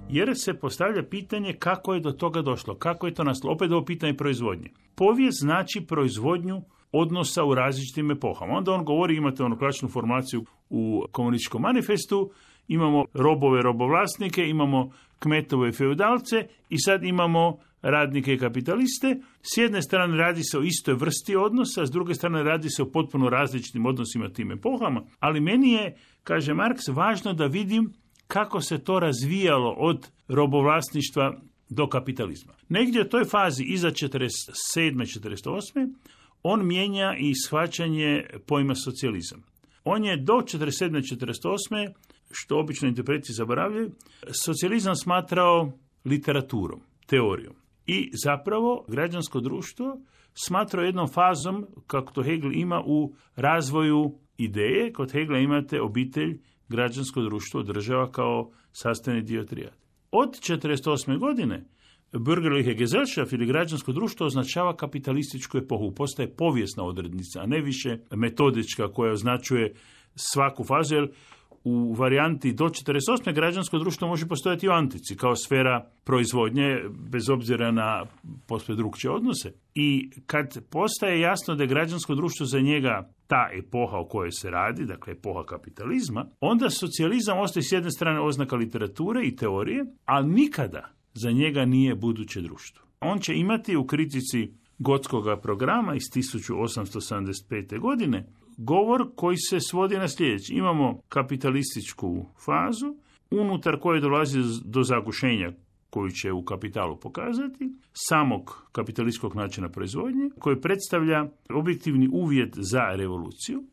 jer se postavlja pitanje kako je do toga došlo, kako je to nastalo. Opet ovo pitanje proizvodnje. Povijest znači proizvodnju odnosa u različitim epohama. Onda on govori, imate onu klasičnu formaciju u komunističkom manifestu, imamo robove, robovlasnike, imamo kmetove feudalce i sad imamo radnike i kapitaliste. S jedne strane radi se o istoj vrsti odnosa, s druge strane radi se o potpuno različitim odnosima tim epohama, ali meni je, kaže Marks, važno da vidim kako se to razvijalo od robovlasništva do kapitalizma. Negdje u toj fazi iza 47. 48. on mijenja i shvaćanje pojma socijalizam. On je do 47. 48. što obično interpreti zaboravljaju, socijalizam smatrao literaturom, teorijom. I zapravo građansko društvo smatrao jednom fazom, kako to Hegel ima u razvoju ideje. Kod Hegla imate obitelj građansko društvo država kao sastavni dio trijade. Od 1948. godine Bürgerliche Gesellschaft ili građansko društvo označava kapitalističku epohu, postaje povijesna odrednica, a ne više metodička koja označuje svaku fazu, jer u varijanti do 48. građansko društvo može postojati u antici kao sfera proizvodnje bez obzira na posve drugčije odnose. I kad postaje jasno da je građansko društvo za njega ta epoha o kojoj se radi, dakle epoha kapitalizma, onda socijalizam ostaje s jedne strane oznaka literature i teorije, a nikada za njega nije buduće društvo. On će imati u kritici gotskog programa iz 1875. godine govor koji se svodi na sljedeći. Imamo kapitalističku fazu, unutar koje dolazi do zagušenja koju će u kapitalu pokazati, samog kapitalističkog načina proizvodnje, koji predstavlja objektivni uvjet za revoluciju.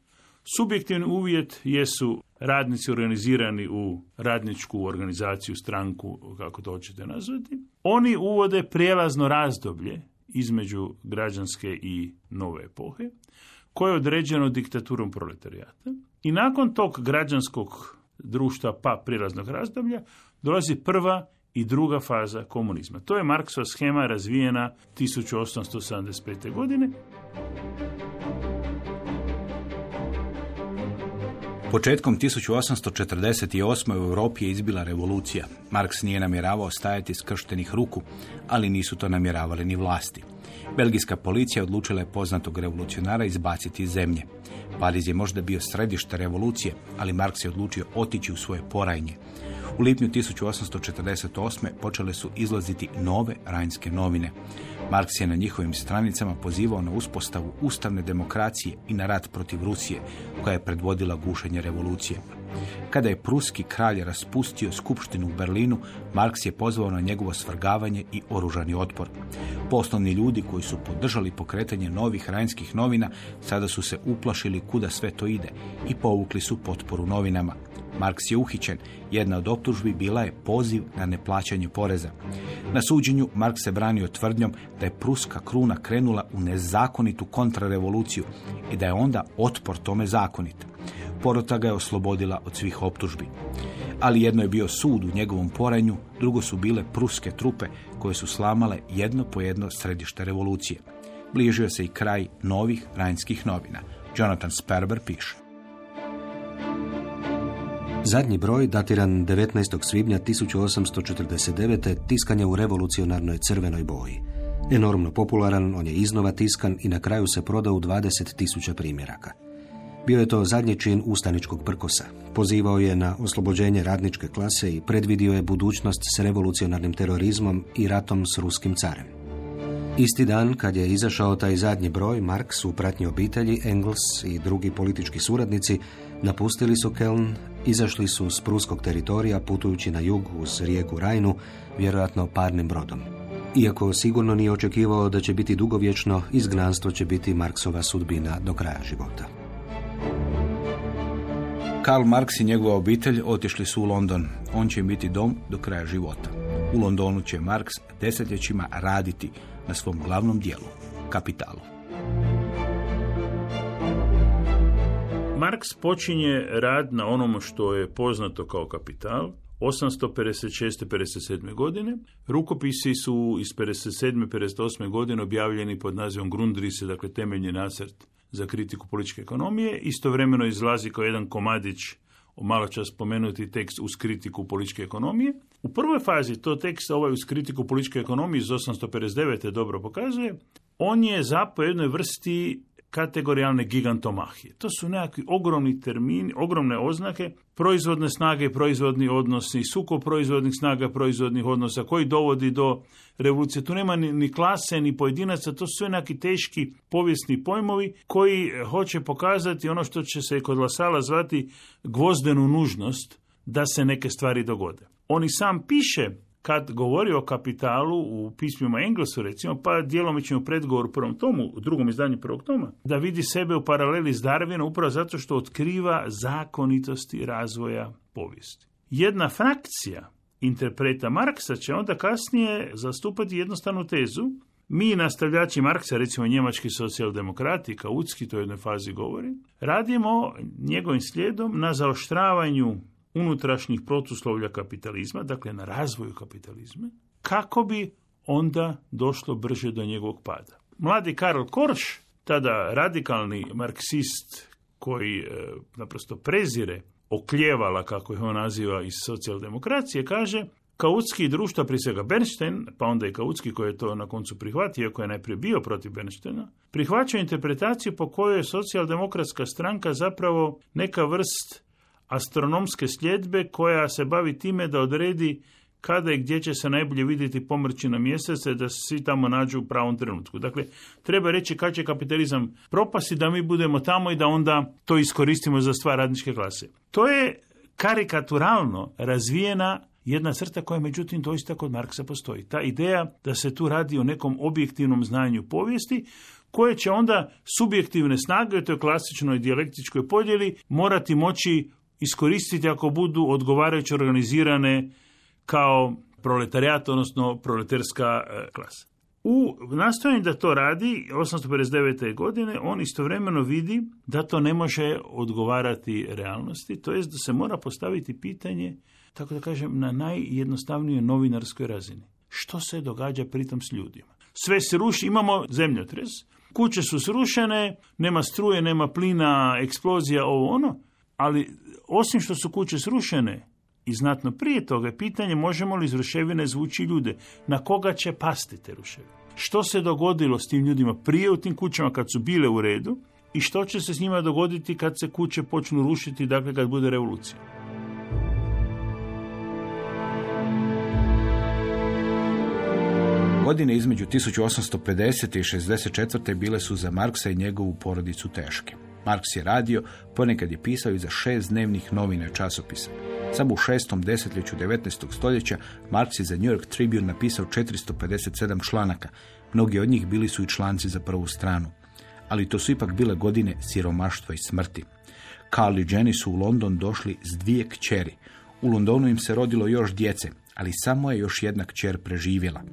Subjektivni uvjet jesu radnici organizirani u radničku organizaciju, stranku, kako to hoćete nazvati. Oni uvode prijelazno razdoblje između građanske i nove epohe, koje je određeno diktaturom proletarijata. I nakon tog građanskog društva pa prijelaznog razdoblja dolazi prva i druga faza komunizma. To je Marksova schema razvijena 1875. godine. Početkom 1848. u Europi je izbila revolucija. Marks nije namjeravao stajati skrštenih ruku, ali nisu to namjeravali ni vlasti. Belgijska policija odlučila je poznatog revolucionara izbaciti iz zemlje. Pariz je možda bio središte revolucije, ali Marks je odlučio otići u svoje porajnje. U lipnju 1848. počele su izlaziti nove rajnske novine. Marks je na njihovim stranicama pozivao na uspostavu ustavne demokracije i na rat protiv Rusije, koja je predvodila gušenje revolucije. Kada je pruski kralj raspustio skupštinu u Berlinu, Marks je pozvao na njegovo svrgavanje i oružani otpor. Poslovni ljudi koji su podržali pokretanje novih rajnskih novina sada su se uplašili kuda sve to ide i povukli su potporu novinama. Marks je uhićen. Jedna od optužbi bila je poziv na neplaćanje poreza. Na suđenju Marks se branio tvrdnjom da je pruska kruna krenula u nezakonitu kontrarevoluciju i da je onda otpor tome zakonit. Porota ga je oslobodila od svih optužbi. Ali jedno je bio sud u njegovom poranju, drugo su bile pruske trupe koje su slamale jedno po jedno središte revolucije. Bližio se i kraj novih rajnskih novina. Jonathan Sperber piše. Zadnji broj, datiran 19. svibnja 1849. tiskan je u revolucionarnoj crvenoj boji. Enormno popularan, on je iznova tiskan i na kraju se prodao u 20.000 primjeraka. Bio je to zadnji čin ustaničkog prkosa. Pozivao je na oslobođenje radničke klase i predvidio je budućnost s revolucionarnim terorizmom i ratom s ruskim carem. Isti dan, kad je izašao taj zadnji broj, Marks u pratnji obitelji, Engels i drugi politički suradnici napustili su Keln, izašli su s pruskog teritorija putujući na jug uz rijeku Rajnu, vjerojatno parnim brodom. Iako sigurno nije očekivao da će biti dugovječno, izgnanstvo će biti Marksova sudbina do kraja života. Karl Marx i njegova obitelj otišli su u London. On će im biti dom do kraja života. U Londonu će Marx desetljećima raditi na svom glavnom dijelu, kapitalu. Marks počinje rad na onom što je poznato kao kapital 856. 57. godine. Rukopisi su iz 57. 58. godine objavljeni pod nazivom Grundrise, dakle temeljni nacrt za kritiku političke ekonomije. Istovremeno izlazi kao jedan komadić malo čas spomenuti tekst uz kritiku političke ekonomije. U prvoj fazi to tekst ovaj uz kritiku političke ekonomije iz 859. dobro pokazuje. On je zapo jednoj vrsti kategorijalne gigantomahije. To su nekakvi ogromni termini, ogromne oznake, proizvodne snage, proizvodni odnosi, suko proizvodnih snaga, proizvodnih odnosa, koji dovodi do revolucije. Tu nema ni, ni klase, ni pojedinaca, to su sve neki teški povijesni pojmovi koji hoće pokazati ono što će se kod Lasala zvati gvozdenu nužnost da se neke stvari dogode. On i sam piše kad govori o kapitalu u pismima Englesu, recimo, pa djelomično u predgovoru prvom tomu, u drugom izdanju prvog toma, da vidi sebe u paraleli s Darwinom upravo zato što otkriva zakonitosti razvoja povijesti. Jedna frakcija interpreta Marksa će onda kasnije zastupati jednostavnu tezu mi nastavljači Marksa, recimo njemački socijaldemokrati, Kautski, to u jednoj fazi govori, radimo njegovim slijedom na zaoštravanju unutrašnjih protuslovlja kapitalizma, dakle na razvoju kapitalizma, kako bi onda došlo brže do njegovog pada. Mladi Karl Korš, tada radikalni marksist koji e, naprosto prezire okljevala, kako ih on naziva, iz socijaldemokracije, kaže Kautski društva, prije svega Bernstein, pa onda i Kautski koji je to na koncu prihvatio, koji je najprije bio protiv Bernsteina, prihvaća interpretaciju po kojoj je socijaldemokratska stranka zapravo neka vrst astronomske sljedbe koja se bavi time da odredi kada i gdje će se najbolje vidjeti pomrći na mjesece da se svi tamo nađu u pravom trenutku. Dakle, treba reći kad će kapitalizam propasti da mi budemo tamo i da onda to iskoristimo za stvar radničke klase. To je karikaturalno razvijena jedna crta koja međutim doista kod Marksa postoji. Ta ideja da se tu radi o nekom objektivnom znanju povijesti koje će onda subjektivne snage u toj klasičnoj dijalektičkoj podjeli morati moći iskoristiti ako budu odgovarajuće organizirane kao proletarijat, odnosno proletarska e, klasa. U nastojanju da to radi, 859. godine, on istovremeno vidi da to ne može odgovarati realnosti, to jest da se mora postaviti pitanje, tako da kažem, na najjednostavnijoj novinarskoj razini. Što se događa pritom s ljudima? Sve se ruši, imamo zemljotres, kuće su srušene, nema struje, nema plina, eksplozija, ovo ono, ali osim što su kuće srušene, i znatno prije toga pitanje možemo li iz ruševine zvući ljude. Na koga će pasti te ruševine? Što se dogodilo s tim ljudima prije u tim kućama kad su bile u redu i što će se s njima dogoditi kad se kuće počnu rušiti, dakle kad bude revolucija? Godine između 1850. i 64. bile su za Marksa i njegovu porodicu teške. Marks je radio, ponekad je pisao i za šest dnevnih novina i časopisa. Samo u šestom desetljeću 19. stoljeća Marks je za New York Tribune napisao 457 članaka. Mnogi od njih bili su i članci za prvu stranu. Ali to su ipak bile godine siromaštva i smrti. Carl i Jenny su u London došli s dvije kćeri. U Londonu im se rodilo još djece, ali samo je još jedna kćer preživjela.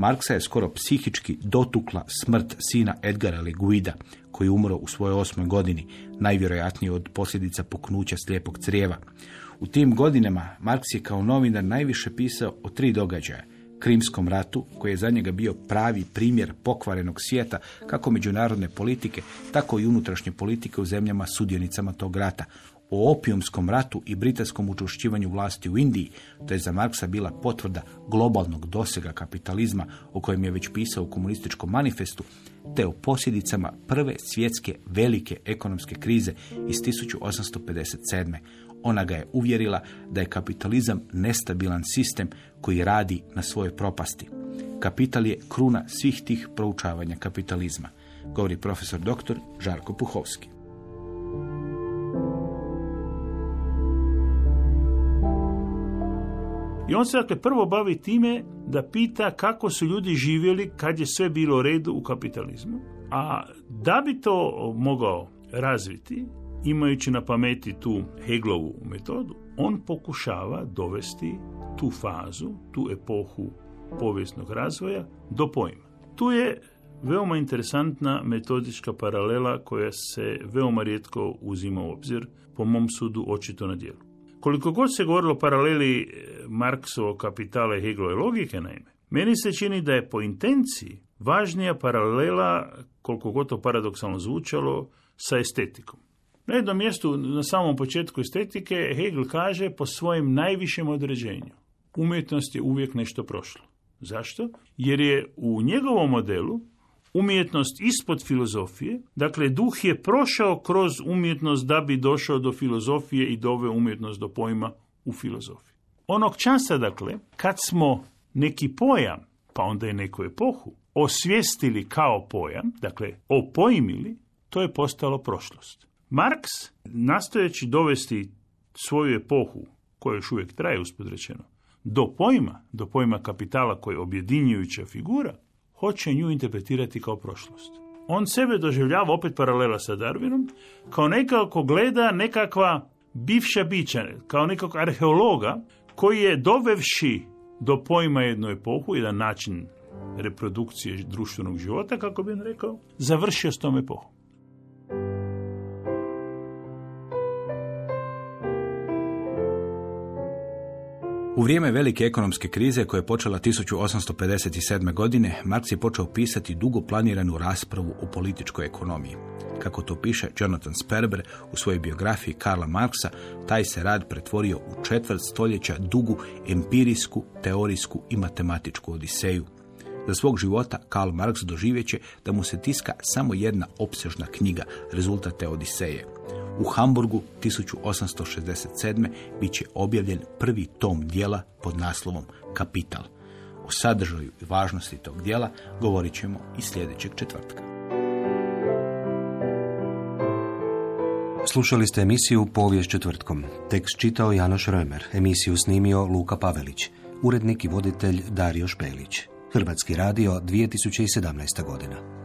Marksa je skoro psihički dotukla smrt sina Edgara Leguida, koji je umro u svojoj osmoj godini, najvjerojatnije od posljedica puknuća slijepog crijeva. U tim godinama Marks je kao novinar najviše pisao o tri događaja. Krimskom ratu, koji je za njega bio pravi primjer pokvarenog svijeta, kako međunarodne politike, tako i unutrašnje politike u zemljama sudionicama tog rata, o opijumskom ratu i britanskom učušćivanju vlasti u Indiji, to je za Marksa bila potvrda globalnog dosega kapitalizma o kojem je već pisao u komunističkom manifestu, te o posljedicama prve svjetske velike ekonomske krize iz 1857. Ona ga je uvjerila da je kapitalizam nestabilan sistem koji radi na svojoj propasti. Kapital je kruna svih tih proučavanja kapitalizma, govori profesor dr. Žarko Puhovski. I on se dakle prvo bavi time da pita kako su ljudi živjeli kad je sve bilo u redu u kapitalizmu. A da bi to mogao razviti, imajući na pameti tu Heglovu metodu, on pokušava dovesti tu fazu, tu epohu povijesnog razvoja do pojma. Tu je veoma interesantna metodička paralela koja se veoma rijetko uzima u obzir, po mom sudu očito na dijelu. Koliko god se govorilo o paraleli eh, Marksovog kapitala i Hegelove logike, naime, meni se čini da je po intenciji važnija paralela, koliko god to paradoksalno zvučalo, sa estetikom. Na jednom mjestu, na samom početku estetike, Hegel kaže po svojem najvišem određenju. Umjetnost je uvijek nešto prošlo. Zašto? Jer je u njegovom modelu umjetnost ispod filozofije, dakle duh je prošao kroz umjetnost da bi došao do filozofije i doveo umjetnost do pojma u filozofiji. Onog časa, dakle, kad smo neki pojam, pa onda i neku epohu, osvijestili kao pojam, dakle, opojmili, to je postalo prošlost. Marks, nastojeći dovesti svoju epohu, koja još uvijek traje uspod rečeno, do pojma, do pojma kapitala koji je objedinjujuća figura, hoće nju interpretirati kao prošlost. On sebe doživljava, opet paralela sa Darwinom, kao nekako gleda nekakva bivša bića, kao nekog arheologa koji je dovevši do pojma jednu epohu, jedan način reprodukcije društvenog života, kako bi on rekao, završio s tom epohom. U vrijeme velike ekonomske krize koja je počela 1857. godine, Marx je počeo pisati dugo planiranu raspravu o političkoj ekonomiji. Kako to piše Jonathan Sperber u svojoj biografiji Karla Marksa, taj se rad pretvorio u četvrt stoljeća dugu empirijsku, teorijsku i matematičku odiseju. Za svog života Karl Marx doživjeće da mu se tiska samo jedna opsežna knjiga, rezultat te odiseje. U Hamburgu 1867. bit će objavljen prvi tom dijela pod naslovom Kapital. O sadržaju i važnosti tog dijela govorit ćemo i sljedećeg četvrtka. Slušali ste emisiju Povijest četvrtkom. Tekst čitao Janoš Römer, emisiju snimio Luka Pavelić, urednik i voditelj Dario Špelić. Hrvatski radio 2017. godina.